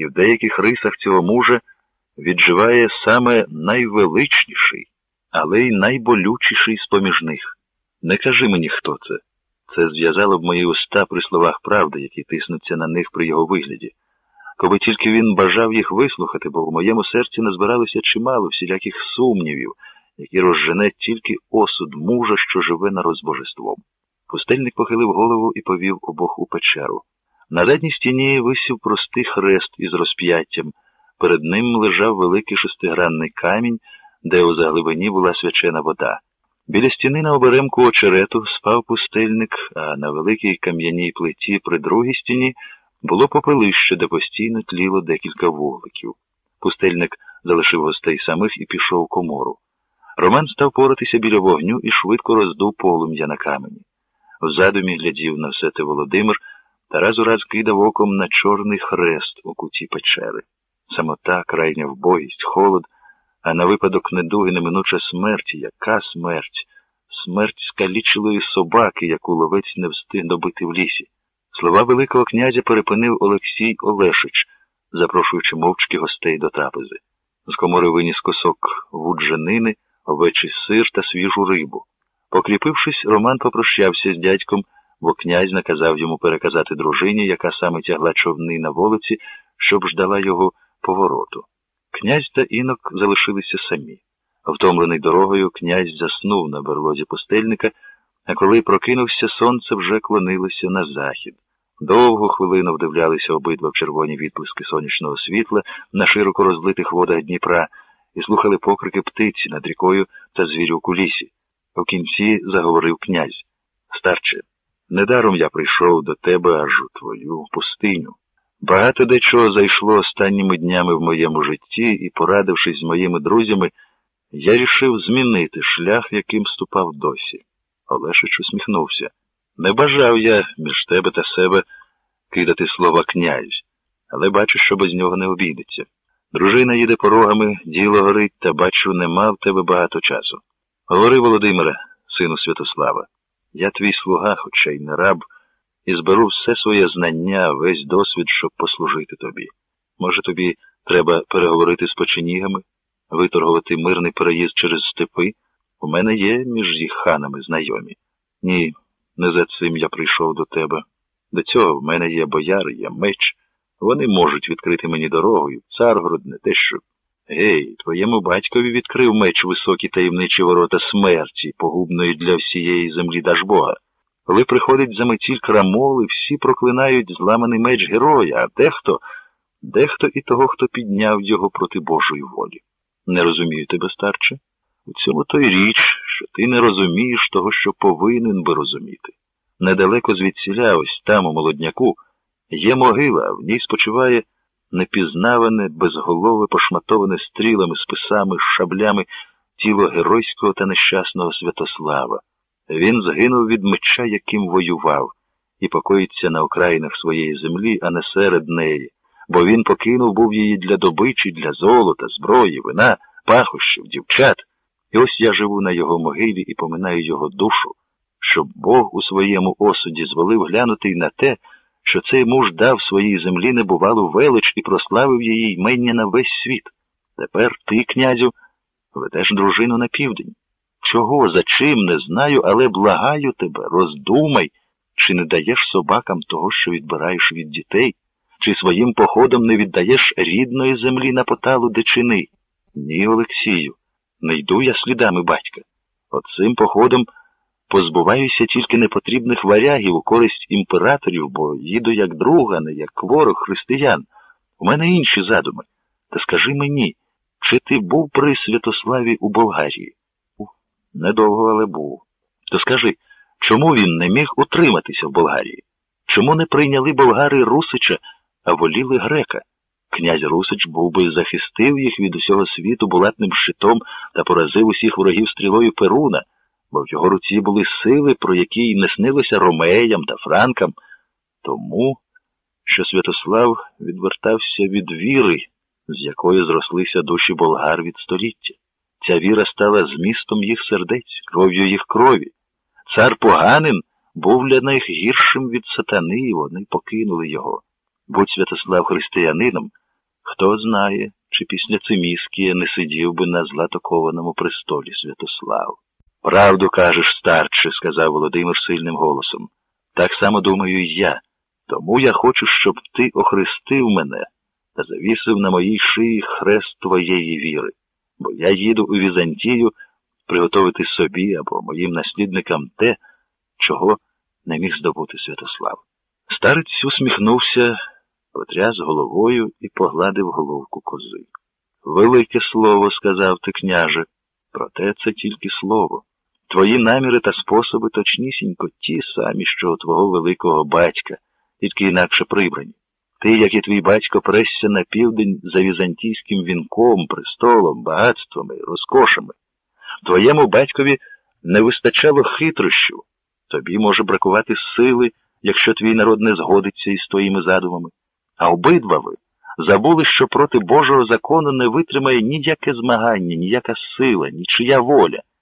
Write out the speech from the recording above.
і в деяких рисах цього мужа відживає саме найвеличніший, але й найболючіший з поміж них. Не кажи мені, хто це. Це зв'язало б мої уста при словах правди, які тиснуться на них при його вигляді. Коби тільки він бажав їх вислухати, бо в моєму серці назбиралося чимало всіляких сумнівів, які розжене тільки осуд мужа, що живе на розбожеством. Пустельник похилив голову і повів обох у печеру. На задній стіні висів простий хрест із розп'яттям. Перед ним лежав великий шестигранний камінь, де у заглибині була свячена вода. Біля стіни на оберемку очерету спав пустельник, а на великій кам'яній плиті при другій стіні було попелище, де постійно тліло декілька вугликів. Пустельник залишив гостей самих і пішов в комору. Роман став поратися біля вогню і швидко роздув полум'я на камені. В задумі глядів на все те Володимир та раз у раз кидав оком на чорний хрест у куті печери. Самота, крайня вбогість, холод, а на випадок недуги неминуча смерть. Яка смерть? Смерть скалічилої собаки, яку ловець не встиг добити в лісі. Слова Великого князя перепинив Олексій Олешич, запрошуючи мовчки гостей до трапези. З комори виніс косок вуджанини, овечий сир та свіжу рибу. Покріпившись, Роман попрощався з дядьком, бо князь наказав йому переказати дружині, яка саме тягла човни на вулиці, щоб ждала його повороту. Князь та інок залишилися самі. Втомлений дорогою, князь заснув на берлозі пустельника, а коли прокинувся, сонце вже клонилося на захід. Довгу хвилину вдивлялися обидва в червоні відблиски сонячного світла на широко розлитих водах Дніпра і слухали покрики птиці над рікою та звірю у лісі. У кінці заговорив князь. Старче, недаром я прийшов до тебе аж у твою пустиню. Багато дечого зайшло останніми днями в моєму житті, і, порадившись з моїми друзями, я рішив змінити шлях, яким ступав досі. Олешич усміхнувся. Не бажав я між тебе та себе кидати слова князь, але бачу, що без нього не обійдеться. Дружина їде порогами, діло горить, та бачу, нема в тебе багато часу. Говори, Володимире, сину Святослава, я твій слуга, хоча й не раб, і зберу все своє знання, весь досвід, щоб послужити тобі. Може, тобі треба переговорити з печенігами, виторгувати мирний переїзд через степи? У мене є між їх ханами знайомі. Ні, не за цим я прийшов до тебе. До цього в мене є бояри, є меч. Вони можуть відкрити мені дорогу, і Царгород не те, що. Гей, твоєму батькові відкрив меч високі таємничі ворота смерті, погубної для всієї землі Дажбога. Коли приходить заметіль крамоли, всі проклинають зламаний меч героя, а дехто, дехто і того, хто підняв його проти Божої волі. Не розумію тебе, старче. У цьому той річ, що ти не розумієш того, що повинен би розуміти. Недалеко звідсіля, ось там, у молодняку, є могила, в ній спочиває непізнаване, безголове, пошматоване стрілами, списами, шаблями тіло геройського та нещасного Святослава. Він згинув від меча, яким воював, і покоїться на окраїнах своєї землі, а не серед неї, бо він покинув був її для добичі, для золота, зброї, вина, пахощів, дівчат. І ось я живу на його могилі і поминаю його душу, щоб Бог у своєму осуді зволив глянути й на те, що цей муж дав своїй землі небувалу велич і прославив її ймення на весь світ. Тепер ти, князю, ведеш дружину на південь. Чого, за чим, не знаю, але благаю тебе, роздумай, чи не даєш собакам того, що відбираєш від дітей, чи своїм походом не віддаєш рідної землі на поталу дичини. Ні, Олексію, не йду я слідами батька. Оцим походом позбуваюся тільки непотрібних варягів у користь імператорів, бо їду як друг, а не як ворог християн. У мене інші задуми. Та скажи мені, чи ти був при Святославі у Болгарії? Недовго, але був. То скажи, чому він не міг утриматися в Болгарії? Чому не прийняли болгари Русича, а воліли грека? Князь Русич був би захистив їх від усього світу булатним щитом та поразив усіх ворогів стрілою Перуна, бо в його руці були сили, про які й не снилося ромеям та франкам. Тому, що Святослав відвертався від віри, з якої зрослися душі болгар від століття. Ця віра стала змістом їх сердець, кров'ю їх крові. Цар поганин був для них гіршим від сатани, і вони покинули його. Будь Святослав християнином, Хто знає, чи після Циміскія не сидів би на златокованому престолі Святослав. Правду кажеш, старче, сказав Володимир сильним голосом. Так само думаю і я. Тому я хочу, щоб ти охрестив мене та завісив на моїй шиї хрест твоєї віри, бо я їду у Візантію приготовити собі або моїм наслідникам те, чого не міг здобути Святослав. Старець усміхнувся, потряс головою і погладив головку кози. Велике слово, сказав ти, княже, проте це тільки слово. Твої наміри та способи точнісінько ті самі, що у твого великого батька, тільки інакше прибрані. Ти, як і твій батько, пресся на південь за візантійським вінком, престолом, багатствами, розкошами. Твоєму батькові не вистачало хитрощів, тобі може бракувати сили, якщо твій народ не згодиться із твоїми задумами. А обидва ви забули, що проти Божого закону не витримає ніяке змагання, ніяка сила, нічия воля.